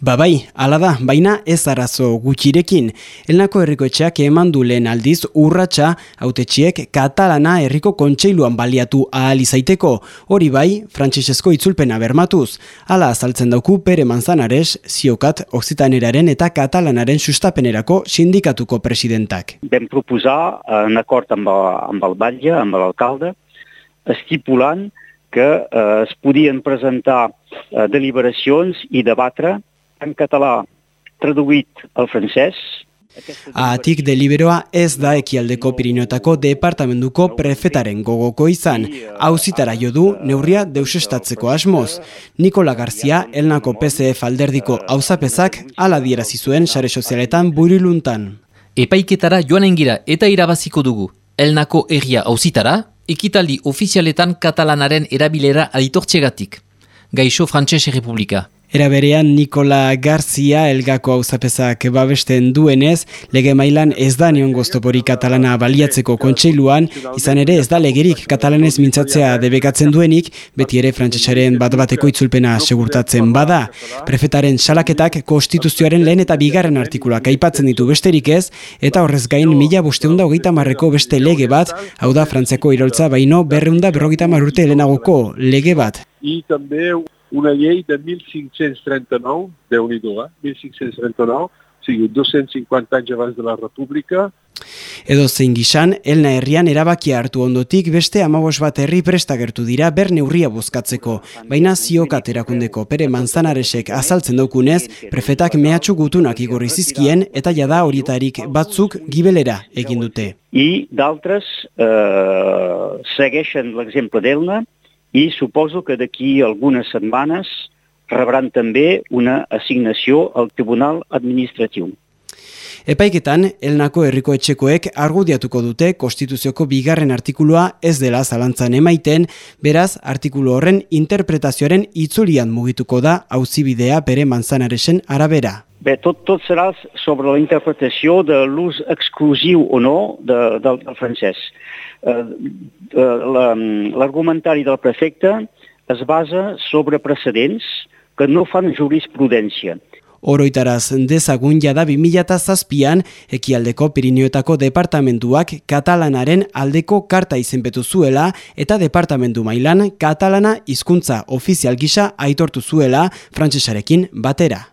Ba bai, ala da, baina ez arazo gutxirekin. Elnako herrikoetxeak eman du lehen aldiz urratsa autetxiek katalana herriko kontseiluan baliatu ahal izaiteko. Hori bai, frantzisesko itzulpena bermatuz. Hala azaltzen dauku pere manzanares, ziokat, oksitaneraren eta katalanaren sustapenerako sindikatuko presidentak. Vam proposar en acord amb amb el batlle, amb l'alcalde, estipulant que eh, es podien presentar eh, deliberacions i debatre en català traduït al francès. Atik deliberoa ez da ekialdeko Pirineotako departamentuko prefetaren gogoko izan. Hauzitara jo du neurria deusestatzeko asmoz. Nikola Garzia, elnako PCF alderdiko hauzapezak ala zuen sare sozialetan buriluntan. Epaiketara joan engira eta irabaziko dugu. Elnako egia hauzitara, ekitaldi ofizialetan katalanaren erabilera aditortxegatik. Gaixo Frantses Republika. Era berean Nikola Garzia elgako auzapezak babesten duenez, lege mailan ez da nion goztopori katalana baliatzeko kontseiluan, izan ere ez da legerik katalanez mintzatzea debekatzen duenik, beti ere frantsesaren bat bateko itzulpena segurtatzen bada. Prefetaren salaketak konstituzioaren lehen eta bigarren artikulak aipatzen ditu besterik ez, eta horrez gain mila bosteunda hogeita marreko beste lege bat, hau da frantziako iroltza baino berreunda berrogeita marrute helenagoko lege bat una llei de 1539, déu nhi eh? 1539, o sigui, 250 anys abans de la República. Edo zein gizan, elna herrian erabakia hartu ondotik beste amabos bat herri prestagertu dira ber neurria bozkatzeko. Baina ziokat erakundeko pere manzanaresek azaltzen daukunez, prefetak mehatxu gutunak igorri zizkien eta jada horietarik batzuk gibelera egin dute. I d'altres eh, segueixen l'exemple d'Elna, i suposo que d'aquí algunes setmanes rebran també una assignació al Tribunal Administratiu. Epaiketan, elnako herriko etxekoek argudiatuko dute konstituzioko bigarren artikulua ez dela zalantzan emaiten, beraz, artikulu horren interpretazioaren itzulian mugituko da hauzibidea bere manzanaresen arabera. Bé, tot, tot serà sobre la interpretació de l'ús exclusiu o no de, del, del francès. Eh, eh, l'argumentari del prefecte es basa sobre precedents que no fan jurisprudència. Oroitaraz dezagun jada 2007an ekialdeko Pirineoetako departamentuak katalanaren aldeko karta izenpetu zuela eta departamentu mailan katalana hizkuntza ofizial gisa aitortu zuela frantsesarekin batera.